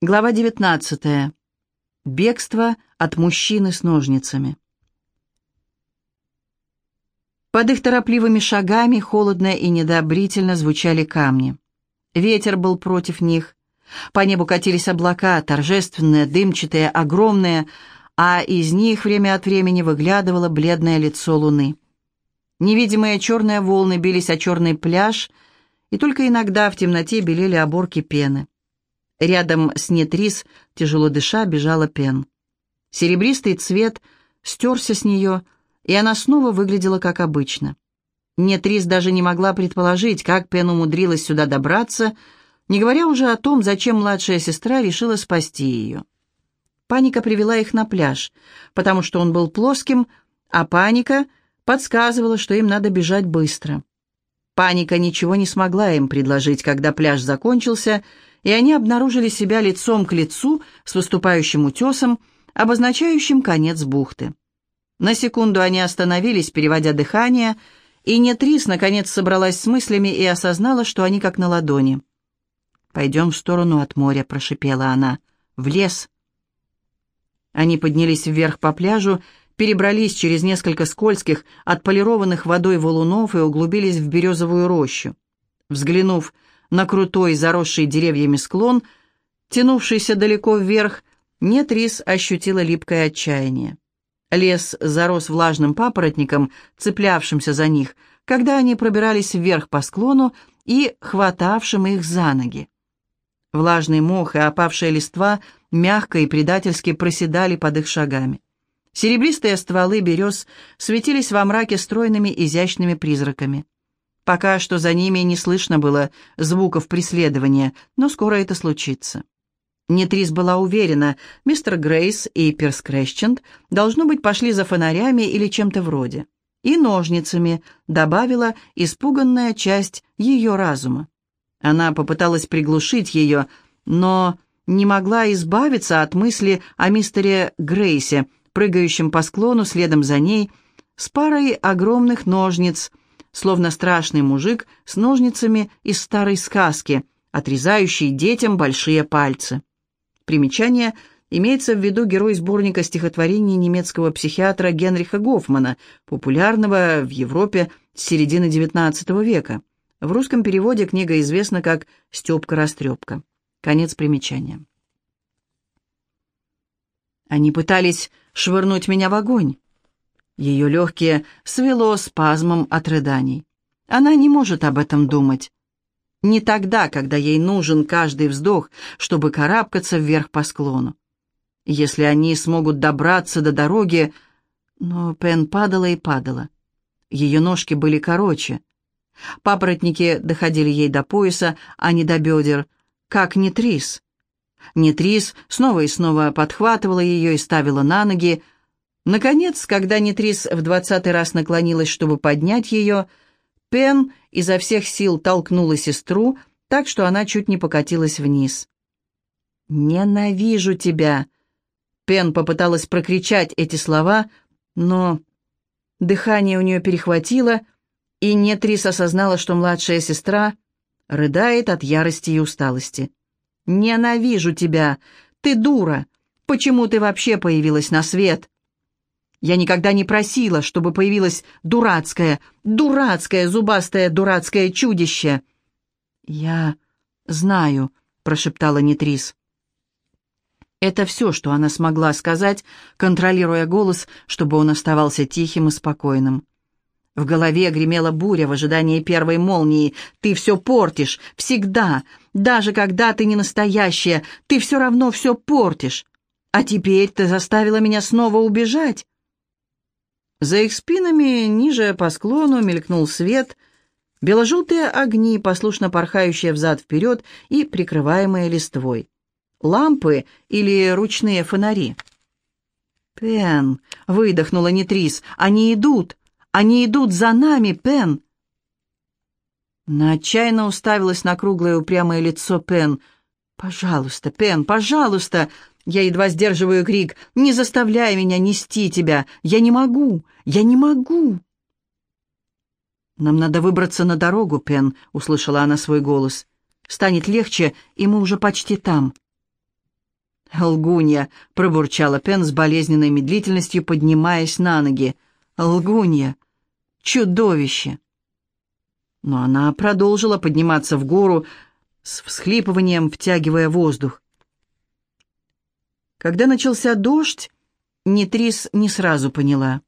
Глава 19. Бегство от мужчины с ножницами. Под их торопливыми шагами холодно и недобрительно звучали камни. Ветер был против них. По небу катились облака, торжественные, дымчатые, огромные, а из них время от времени выглядывало бледное лицо луны. Невидимые черные волны бились о черный пляж, и только иногда в темноте белели оборки пены. Рядом с Нетрис, тяжело дыша, бежала Пен. Серебристый цвет стерся с нее, и она снова выглядела как обычно. Нетрис даже не могла предположить, как Пен умудрилась сюда добраться, не говоря уже о том, зачем младшая сестра решила спасти ее. Паника привела их на пляж, потому что он был плоским, а паника подсказывала, что им надо бежать быстро. Паника ничего не смогла им предложить, когда пляж закончился, и они обнаружили себя лицом к лицу с выступающим утесом, обозначающим конец бухты. На секунду они остановились, переводя дыхание, и Нетрис наконец собралась с мыслями и осознала, что они как на ладони. «Пойдем в сторону от моря», — прошипела она, — «в лес». Они поднялись вверх по пляжу, перебрались через несколько скользких, отполированных водой валунов и углубились в березовую рощу. Взглянув на крутой, заросший деревьями склон, тянувшийся далеко вверх, Нетрис ощутила липкое отчаяние. Лес зарос влажным папоротником, цеплявшимся за них, когда они пробирались вверх по склону и хватавшим их за ноги. Влажный мох и опавшая листва мягко и предательски проседали под их шагами. Серебристые стволы берез светились во мраке стройными изящными призраками. Пока что за ними не слышно было звуков преследования, но скоро это случится. Нетрис была уверена, мистер Грейс и Перс Крэсченд, должно быть, пошли за фонарями или чем-то вроде. И ножницами, добавила испуганная часть ее разума. Она попыталась приглушить ее, но не могла избавиться от мысли о мистере Грейсе, прыгающем по склону следом за ней, с парой огромных ножниц, словно страшный мужик с ножницами из старой сказки, отрезающий детям большие пальцы. Примечание имеется в виду герой сборника стихотворений немецкого психиатра Генриха Гофмана, популярного в Европе с середины XIX века. В русском переводе книга известна как «Степка-растрепка». Конец примечания. Они пытались швырнуть меня в огонь. Ее легкие свело спазмом от рыданий. Она не может об этом думать. Не тогда, когда ей нужен каждый вздох, чтобы карабкаться вверх по склону. Если они смогут добраться до дороги... Но Пен падала и падала. Ее ножки были короче. Папоротники доходили ей до пояса, а не до бедер, как Нетрис. Нетрис снова и снова подхватывала ее и ставила на ноги, Наконец, когда Нитрис в двадцатый раз наклонилась, чтобы поднять ее, Пен изо всех сил толкнула сестру, так что она чуть не покатилась вниз. «Ненавижу тебя!» Пен попыталась прокричать эти слова, но дыхание у нее перехватило, и Нетрис осознала, что младшая сестра рыдает от ярости и усталости. «Ненавижу тебя! Ты дура! Почему ты вообще появилась на свет?» Я никогда не просила, чтобы появилось дурацкое, дурацкое, зубастое, дурацкое чудище. «Я знаю», — прошептала Нитрис. Это все, что она смогла сказать, контролируя голос, чтобы он оставался тихим и спокойным. В голове гремела буря в ожидании первой молнии. «Ты все портишь, всегда, даже когда ты не настоящая, ты все равно все портишь. А теперь ты заставила меня снова убежать». За их спинами, ниже по склону, мелькнул свет, бело-желтые огни, послушно порхающие взад-вперед и прикрываемые листвой. Лампы или ручные фонари. «Пен!» — выдохнула Нитрис. «Они идут! Они идут за нами, Пен!» Она отчаянно уставилась на круглое упрямое лицо Пен. «Пожалуйста, Пен, пожалуйста!» Я едва сдерживаю крик. «Не заставляй меня нести тебя! Я не могу! Я не могу!» «Нам надо выбраться на дорогу, Пен», — услышала она свой голос. «Станет легче, и мы уже почти там». «Лгунья!» — пробурчала Пен с болезненной медлительностью, поднимаясь на ноги. «Лгунья! Чудовище!» Но она продолжила подниматься в гору с всхлипыванием, втягивая воздух. Когда начался дождь, Нитрис не сразу поняла.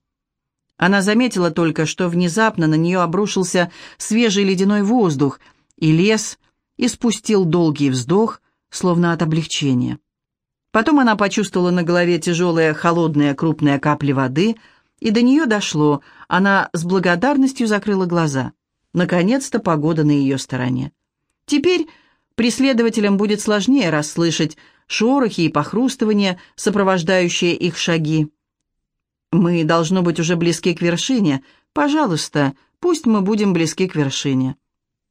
Она заметила только, что внезапно на нее обрушился свежий ледяной воздух, и лес испустил долгий вздох, словно от облегчения. Потом она почувствовала на голове тяжелые, холодные, крупные капли воды, и до нее дошло. Она с благодарностью закрыла глаза. Наконец-то погода на ее стороне. Теперь преследователям будет сложнее расслышать шорохи и похрустывания, сопровождающие их шаги. «Мы, должно быть, уже близки к вершине. Пожалуйста, пусть мы будем близки к вершине».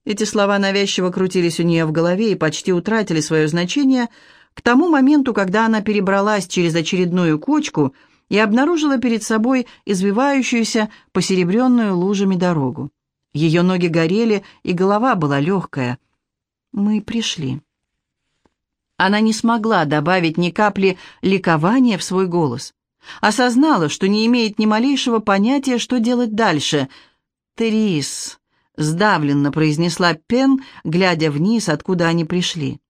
Эти слова навязчиво крутились у нее в голове и почти утратили свое значение – к тому моменту, когда она перебралась через очередную кочку и обнаружила перед собой извивающуюся посеребренную лужами дорогу. Ее ноги горели, и голова была легкая. «Мы пришли». Она не смогла добавить ни капли ликования в свой голос. Осознала, что не имеет ни малейшего понятия, что делать дальше. «Терис», — сдавленно произнесла Пен, глядя вниз, откуда они пришли.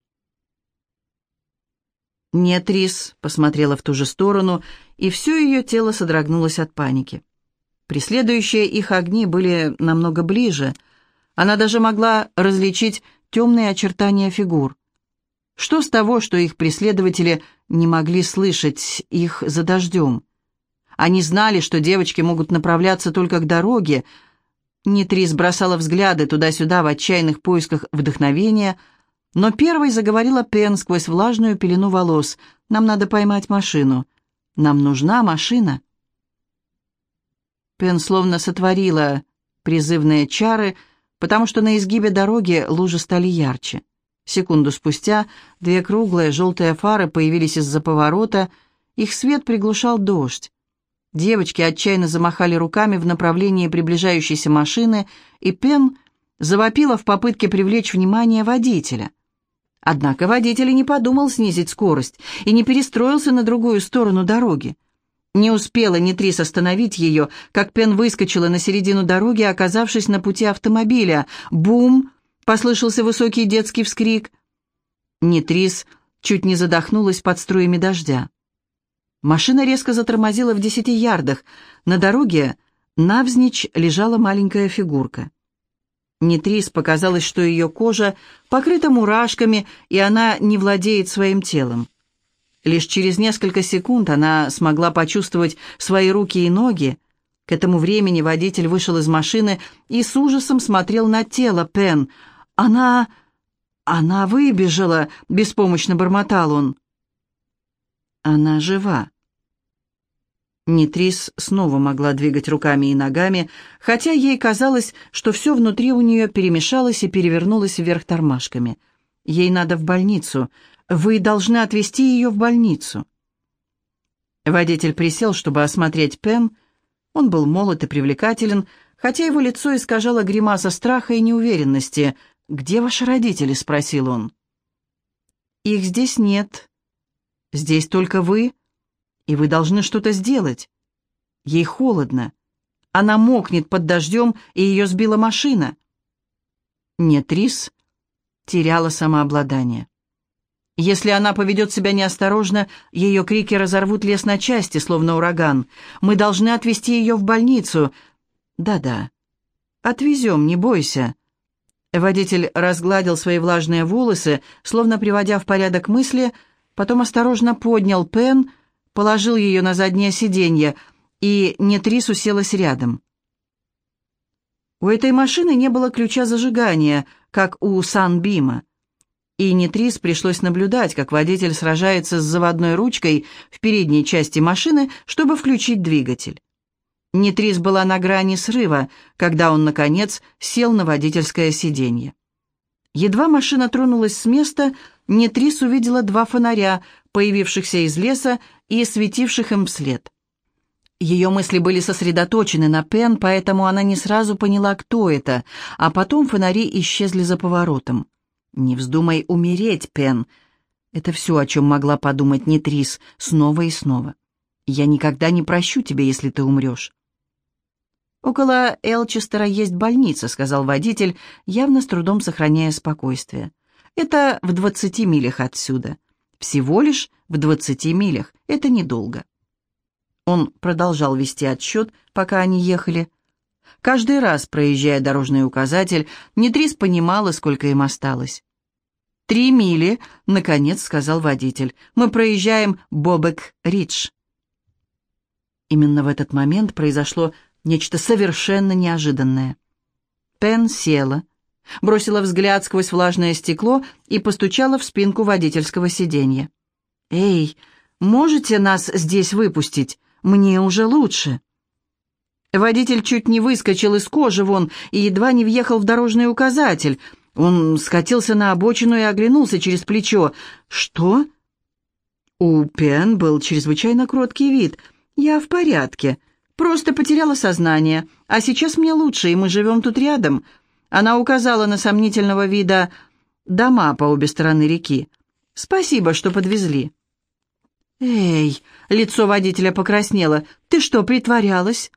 «Нет, Рис», — посмотрела в ту же сторону, и все ее тело содрогнулось от паники. Преследующие их огни были намного ближе. Она даже могла различить темные очертания фигур. Что с того, что их преследователи не могли слышать их за дождем? Они знали, что девочки могут направляться только к дороге. Нитрис бросала взгляды туда-сюда в отчаянных поисках вдохновения — но первой заговорила Пен сквозь влажную пелену волос. «Нам надо поймать машину. Нам нужна машина». Пен словно сотворила призывные чары, потому что на изгибе дороги лужи стали ярче. Секунду спустя две круглые желтые фары появились из-за поворота, их свет приглушал дождь. Девочки отчаянно замахали руками в направлении приближающейся машины, и Пен завопила в попытке привлечь внимание водителя. Однако водитель и не подумал снизить скорость и не перестроился на другую сторону дороги. Не успела Нитрис остановить ее, как Пен выскочила на середину дороги, оказавшись на пути автомобиля. «Бум!» — послышался высокий детский вскрик. Нитрис чуть не задохнулась под струями дождя. Машина резко затормозила в десяти ярдах. На дороге навзничь лежала маленькая фигурка. Нитрис показалось, что ее кожа покрыта мурашками, и она не владеет своим телом. Лишь через несколько секунд она смогла почувствовать свои руки и ноги. К этому времени водитель вышел из машины и с ужасом смотрел на тело Пен. «Она... она выбежала», — беспомощно бормотал он. «Она жива», Нитрис снова могла двигать руками и ногами, хотя ей казалось, что все внутри у нее перемешалось и перевернулось вверх тормашками. Ей надо в больницу. Вы должны отвезти ее в больницу. Водитель присел, чтобы осмотреть Пен. Он был молод и привлекателен, хотя его лицо искажало гримаса страха и неуверенности. «Где ваши родители?» — спросил он. «Их здесь нет. Здесь только вы и вы должны что-то сделать. Ей холодно. Она мокнет под дождем, и ее сбила машина. Нет, Рис теряла самообладание. Если она поведет себя неосторожно, ее крики разорвут лес на части, словно ураган. Мы должны отвезти ее в больницу. Да-да. Отвезем, не бойся. Водитель разгладил свои влажные волосы, словно приводя в порядок мысли, потом осторожно поднял Пен, положил ее на заднее сиденье, и Нетрис уселась рядом. У этой машины не было ключа зажигания, как у Санбима, и Нетрис пришлось наблюдать, как водитель сражается с заводной ручкой в передней части машины, чтобы включить двигатель. Нетрис была на грани срыва, когда он, наконец, сел на водительское сиденье. Едва машина тронулась с места, Нетрис увидела два фонаря, появившихся из леса и светивших им вслед. Ее мысли были сосредоточены на Пен, поэтому она не сразу поняла, кто это, а потом фонари исчезли за поворотом. «Не вздумай умереть, Пен. Это все, о чем могла подумать Нитрис снова и снова. «Я никогда не прощу тебя, если ты умрешь». «Около Элчестера есть больница», — сказал водитель, явно с трудом сохраняя спокойствие. «Это в двадцати милях отсюда. Всего лишь в двадцати милях. Это недолго». Он продолжал вести отсчет, пока они ехали. Каждый раз, проезжая дорожный указатель, Нитрис понимала, сколько им осталось. «Три мили», — наконец сказал водитель. «Мы проезжаем Бобек-Ридж». Именно в этот момент произошло нечто совершенно неожиданное. Пен села, бросила взгляд сквозь влажное стекло и постучала в спинку водительского сиденья. «Эй, можете нас здесь выпустить? Мне уже лучше». Водитель чуть не выскочил из кожи вон и едва не въехал в дорожный указатель. Он скатился на обочину и оглянулся через плечо. «Что?» У Пен был чрезвычайно кроткий вид. «Я в порядке. Просто потеряла сознание. А сейчас мне лучше, и мы живем тут рядом». Она указала на сомнительного вида дома по обе стороны реки. «Спасибо, что подвезли». «Эй!» — лицо водителя покраснело. «Ты что, притворялась?»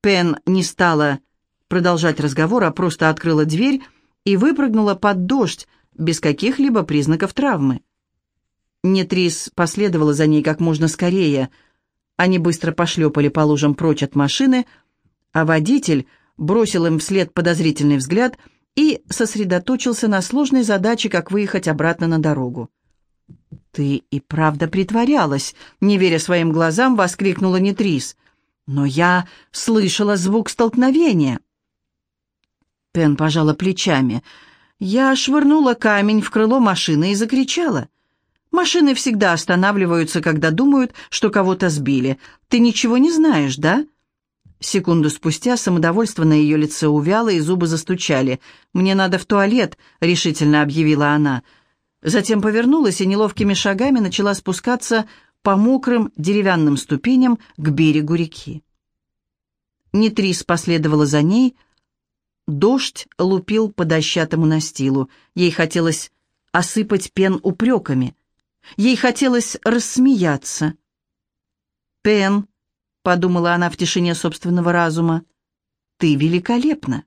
Пен не стала продолжать разговор, а просто открыла дверь и выпрыгнула под дождь, без каких-либо признаков травмы. Нетрис последовала за ней как можно скорее. Они быстро пошлепали по лужам прочь от машины, а водитель бросил им вслед подозрительный взгляд и сосредоточился на сложной задаче, как выехать обратно на дорогу. «Ты и правда притворялась», — не веря своим глазам, воскликнула Нетрис. Но я слышала звук столкновения. Пен пожала плечами. Я швырнула камень в крыло машины и закричала. Машины всегда останавливаются, когда думают, что кого-то сбили. Ты ничего не знаешь, да? Секунду спустя самодовольство на ее лице увяло, и зубы застучали. «Мне надо в туалет», — решительно объявила она. Затем повернулась и неловкими шагами начала спускаться по мокрым деревянным ступеням к берегу реки. Нитрис последовала за ней. Дождь лупил по дощатому настилу. Ей хотелось осыпать пен упреками. Ей хотелось рассмеяться. «Пен», — подумала она в тишине собственного разума, — «ты великолепна».